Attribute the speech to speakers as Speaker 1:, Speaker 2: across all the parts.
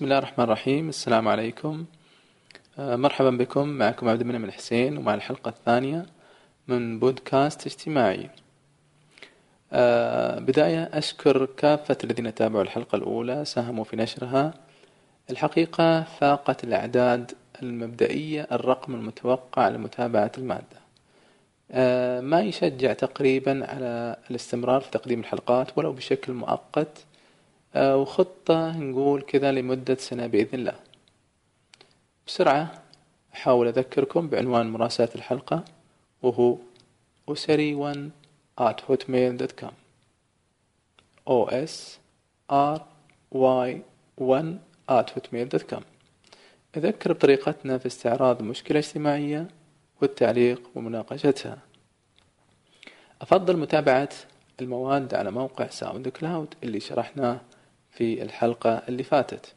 Speaker 1: بسم الله الرحمن الرحيم السلام عليكم مرحبا بكم معكم عبد المنعم الحسين ومع الحلقة الثانية من بودكاست اجتماعي بداية أشكر كافة الذين تابعوا الحلقة الأولى ساهموا في نشرها. الحقيقة فاقت الأعداد المبدئية الرقم المتوقع لمتابعة المادة. آه، ما يشجع تقريبا على الاستمرار في تقديم الحلقات ولو بشكل مؤقت وخطة نقول كذا لمدة سنة بإذن الله. بسرعة أحاول أذكركم بعنوان مراسلة الحلقة وهو أسري 1 at hotmail.com o s r y 1 at hotmail.com أذكر بطريقتنا في استعراض مشكلة اجتماعية والتعليق ومناقشتها. أفضل متابعة المواد على موقع SoundCloud اللي شرحناه في الحلقة اللي فاتت.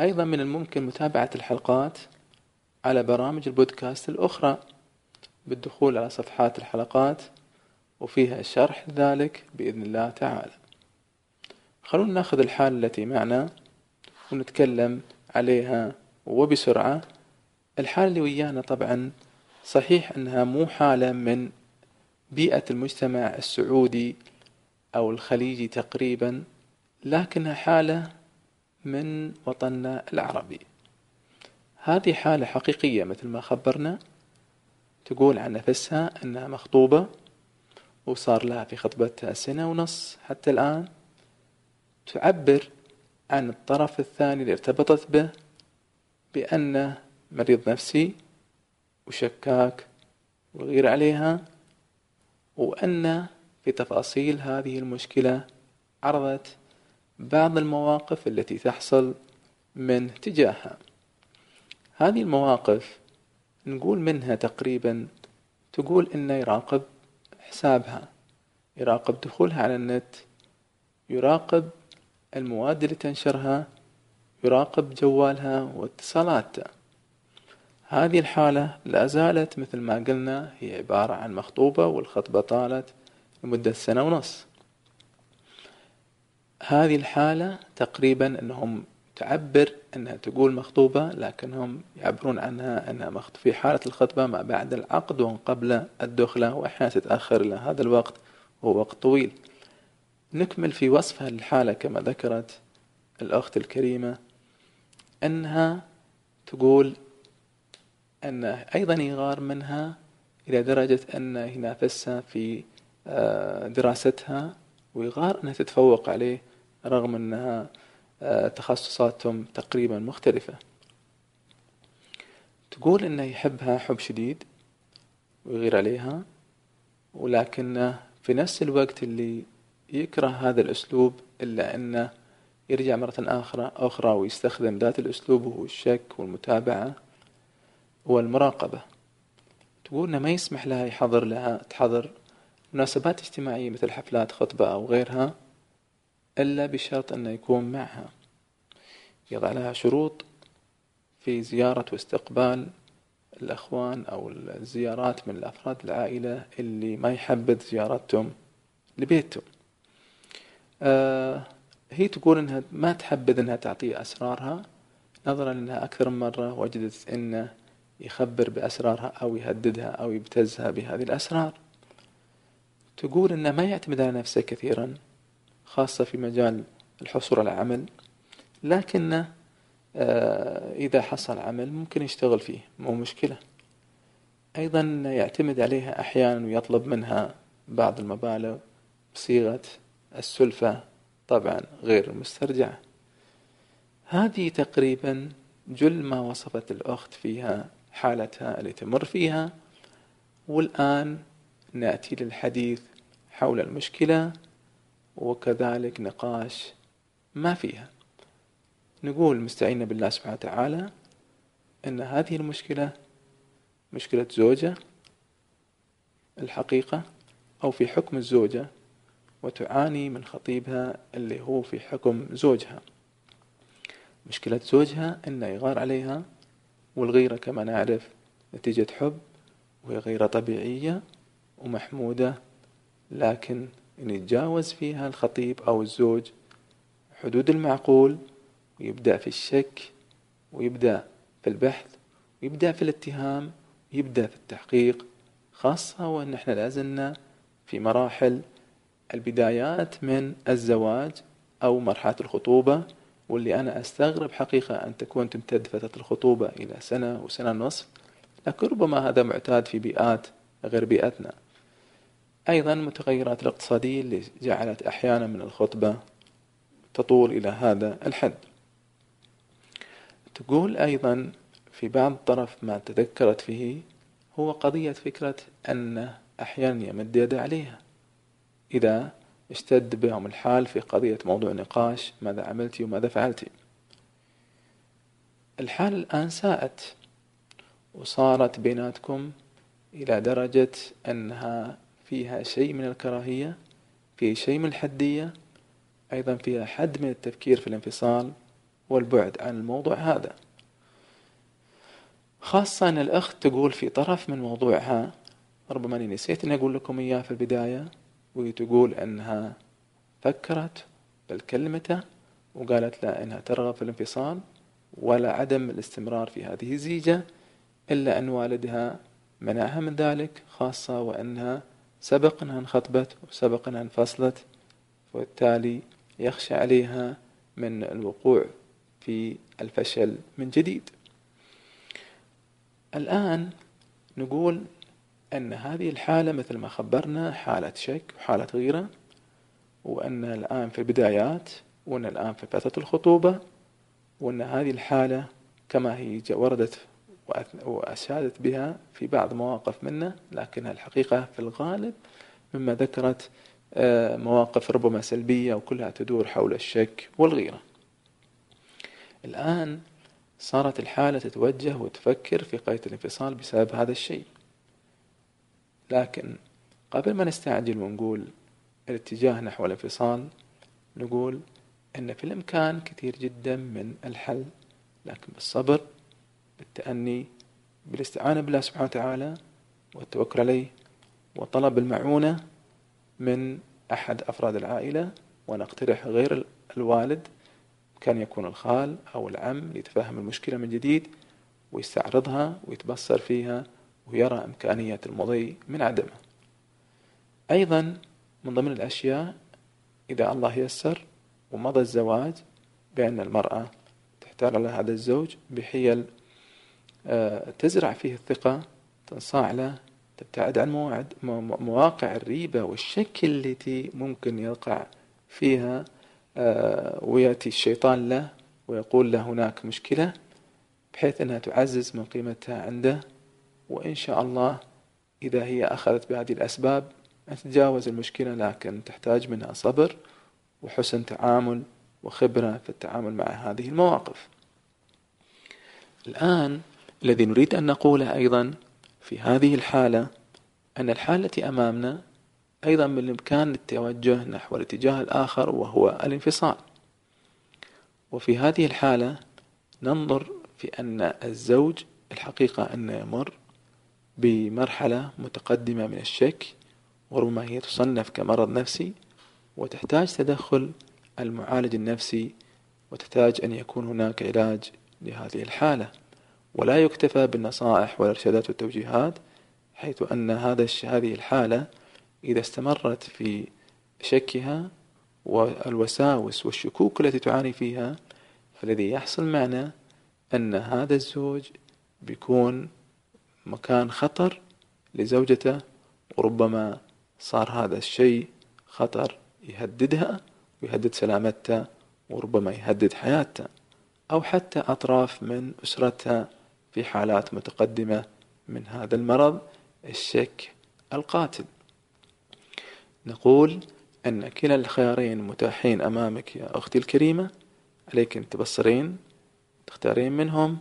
Speaker 1: أيضا من الممكن متابعة الحلقات على برامج البودكاست الأخرى. بالدخول على صفحات الحلقات وفيها شرح ذلك بإذن الله تعالى. خلونا ناخذ الحالة التي معنا ونتكلم عليها وبسرعة. الحالة اللي ويانا طبعا صحيح أنها مو حالة من بيئة المجتمع السعودي أو الخليجي تقريبا. لكنها حالة من وطننا العربي. هذه حالة حقيقية مثل ما خبرنا تقول عن نفسها أنها مخطوبة وصار لها في خطبتها سنة ونص حتى الآن تعبر عن الطرف الثاني اللي ارتبطت به بأنه مريض نفسي وشكاك وغير عليها وأن في تفاصيل هذه المشكلة عرضت بعض المواقف التي تحصل من تجاهها. هذه المواقف نقول منها تقريبا تقول إنه يراقب حسابها يراقب دخولها على النت يراقب المواد اللي تنشرها يراقب جوالها واتصالاتها هذه الحالة لا زالت مثل ما قلنا هي عبارة عن مخطوبة والخطبة طالت لمدة سنة ونص. هذه الحالة تقريبا أنهم تعبر أنها تقول مخطوبة لكنهم يعبرون عنها أنها في حالة الخطبة ما بعد العقد وقبل الدخلة وأحيانا تتأخر إلى هذا الوقت وهو وقت طويل. نكمل في وصفها للحالة كما ذكرت الأخت الكريمة أنها تقول أن أيضا يغار منها إلى درجة أنه ينافسها في آه، دراستها ويغار أنها تتفوق عليه. رغم أنها آه، تخصصاتهم تقريبا مختلفة. تقول أنه يحبها حب شديد ويغير عليها ولكنه في نفس الوقت اللي يكره هذا الأسلوب إلا أنه يرجع مرة أخرى أخرى ويستخدم ذات الأسلوب وهو الشك والمتابعة والمراقبة. تقول إنه ما يسمح لها يحضر لها تحضر مناسبات اجتماعية مثل حفلات خطبة أو غيرها إلا بشرط أنه يكون معها. يضع لها شروط في زيارة واستقبال الأخوان أو الزيارات من الأفراد العائلة اللي ما يحبذ زيارتهم لبيتهم. آه هي تقول إنها ما تحبذ إنها تعطيه أسرارها نظرا انها أكثر من مرة وجدت إنه يخبر بأسرارها أو يهددها أو يبتزها بهذه الأسرار. تقول إنه ما يعتمد على نفسه كثيرا. خاصة في مجال الحصول على عمل لكنه آه، إذا حصل عمل ممكن يشتغل فيه مو مشكلة. أيضا يعتمد عليها أحيانا ويطلب منها بعض المبالغ بصيغة السلفة طبعا غير مسترجعة. هذه تقريبا جل ما وصفت الأخت فيها حالتها اللي تمر فيها. والآن نأتي للحديث حول المشكلة. وكذلك نقاش ما فيها. نقول مستعينة بالله سبحانه وتعالى أن هذه المشكلة مشكلة زوجة الحقيقة أو في حكم الزوجة وتعاني من خطيبها اللي هو في حكم زوجها. مشكلة زوجها أنه يغار عليها والغيرة كما نعرف نتيجة حب وهي غيرة طبيعية ومحمودة لكن يتجاوز فيها الخطيب أو الزوج حدود المعقول ويبدأ في الشك ويبدأ في البحث ويبدأ في الاتهام ويبدأ في التحقيق خاصة وأن إحنا لازلنا في مراحل البدايات من الزواج أو مرحلة الخطوبة واللي أنا أستغرب حقيقة أن تكون تمتد فترة الخطوبة إلى سنة وسنة ونصف لكن ربما هذا معتاد في بيئات غير بيئتنا. أيضا المتغيرات الاقتصادية اللي جعلت أحيانا من الخطبة تطول إلى هذا الحد. تقول أيضا في بعض الطرف ما تذكرت فيه هو قضية فكرة أن أحيانا يمد يده عليها. إذا اشتد بهم الحال في قضية موضوع نقاش ماذا عملتي وماذا فعلتي؟ الحال الآن ساءت وصارت بيناتكم إلى درجة أنها فيها شيء من الكراهية في شيء من الحدية أيضا فيها حد من التفكير في الانفصال والبعد عن الموضوع هذا. خاصة أن الأخت تقول في طرف من موضوعها ربما أني نسيت أن أقول لكم إياه في البداية وهي تقول أنها فكرت بل كلمته وقالت لا أنها ترغب في الانفصال ولا عدم الاستمرار في هذه الزيجة إلا أن والدها منعها من ذلك خاصة وأنها سبق أنها انخطبت وسبق أنها انفصلت وبالتالي يخشى عليها من الوقوع في الفشل من جديد. الآن نقول أن هذه الحالة مثل ما خبرنا حالة شك وحالة غيرة وأن الآن في البدايات وأن الآن في فترة الخطوبة وأن هذه الحالة كما هي وردت وأشادت بها في بعض مواقف منا لكنها الحقيقة في الغالب مما ذكرت آه، مواقف ربما سلبية وكلها تدور حول الشك والغيرة. الآن صارت الحالة تتوجه وتفكر في قضية الانفصال بسبب هذا الشيء. لكن قبل ما نستعجل ونقول الاتجاه نحو الانفصال نقول أن في الإمكان كثير جدا من الحل لكن بالصبر بالتأني بالاستعانة بالله سبحانه وتعالى والتوكل عليه وطلب المعونة من أحد أفراد العائلة ونقترح غير الوالد كان يكون الخال أو العم ليتفهم المشكلة من جديد ويستعرضها ويتبصر فيها ويرى إمكانية المضي من عدمه. أيضا من ضمن الأشياء إذا الله يسر ومضى الزواج بأن المرأة تحتال على هذا الزوج بحيل تزرع فيه الثقة تنصاع له تبتعد عن مواقع الريبة والشك التي ممكن يقع فيها آه، ويأتي الشيطان له ويقول له هناك مشكلة بحيث أنها تعزز من قيمتها عنده. وإن شاء الله إذا هي أخذت بهذه الأسباب أن تتجاوز المشكلة لكن تحتاج منها صبر وحسن تعامل وخبرة في التعامل مع هذه المواقف. الآن الذي نريد أن نقوله أيضا في هذه الحالة أن الحالة التي أمامنا أيضا من الإمكان التوجه نحو الاتجاه الآخر وهو الانفصال. وفي هذه الحالة ننظر في أن الزوج الحقيقة أن يمر بمرحلة متقدمة من الشك وربما هي تصنف كمرض نفسي وتحتاج تدخل المعالج النفسي وتحتاج أن يكون هناك علاج لهذه الحالة. ولا يكتفى بالنصائح والإرشادات والتوجيهات حيث أن هذا هذه الحالة إذا استمرت في شكها والوساوس والشكوك التي تعاني فيها فالذي يحصل معنا أن هذا الزوج بيكون مكان خطر لزوجته وربما صار هذا الشيء خطر يهددها ويهدد سلامتها وربما يهدد حياتها أو حتى أطراف من أسرتها في حالات متقدمة من هذا المرض الشك القاتل. نقول أن كلا الخيارين متاحين أمامك يا أختي الكريمة عليك أن تبصرين تختارين منهم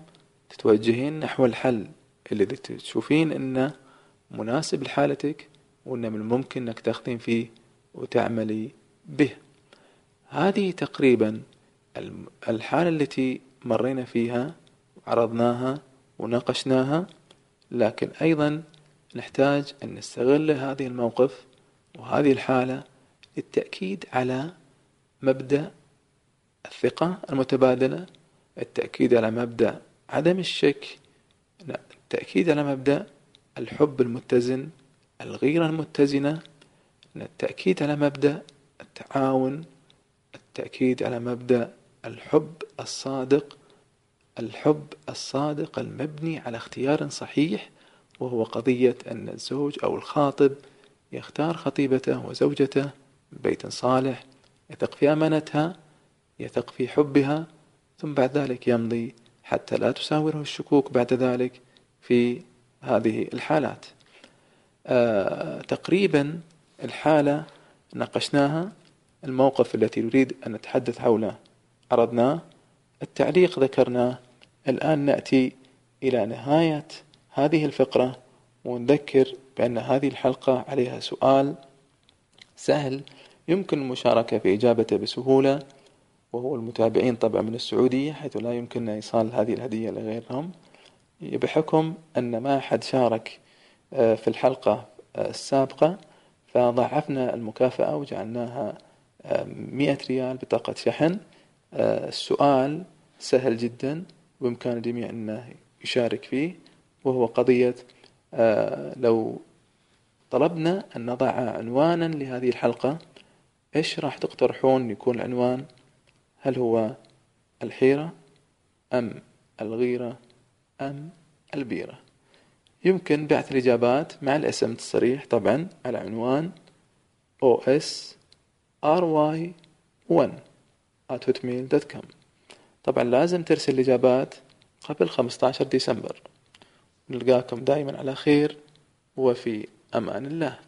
Speaker 1: تتوجهين نحو الحل اللي تشوفين أنه مناسب لحالتك وأنه من الممكن أنك تاخذين فيه وتعملي به. هذه تقريبا الحالة التي مرينا فيها وعرضناها وناقشناها لكن أيضا نحتاج أن نستغل هذه الموقف وهذه الحالة للتأكيد على مبدأ الثقة المتبادلة التأكيد على مبدأ عدم الشك التأكيد على مبدأ الحب المتزن الغيرة المتزنة التأكيد على مبدأ التعاون التأكيد على مبدأ الحب الصادق الحب الصادق المبني على اختيار صحيح وهو قضية أن الزوج أو الخاطب يختار خطيبته وزوجته بيت صالح يثق في أمانتها يثق في حبها ثم بعد ذلك يمضي حتى لا تساوره الشكوك بعد ذلك في هذه الحالات. آه تقريبا الحالة ناقشناها الموقف التي نريد أن نتحدث حوله عرضناه التعليق ذكرناه. الآن نأتي إلى نهاية هذه الفقرة ونذكر بأن هذه الحلقة عليها سؤال سهل يمكن المشاركة في إجابته بسهولة وهو المتابعين طبعا من السعودية حيث لا يمكننا إيصال هذه الهدية لغيرهم. بحكم أن ما أحد شارك آه، في الحلقة آه، السابقة فضعفنا المكافأة وجعلناها آه، مئة ريال بطاقة شحن. السؤال سهل جدا وبإمكان الجميع أنه يشارك فيه وهو قضية لو طلبنا أن نضع عنوانا لهذه الحلقة إيش راح تقترحون يكون العنوان؟ هل هو الحيرة أم الغيرة أم البيرة؟ يمكن بعث الإجابات مع الاسم الصريح طبعا على عنوان os ry1 at hotmail.com طبعا لازم ترسل الإجابات قبل 15 ديسمبر. نلقاكم دائما على خير وفي أمان الله.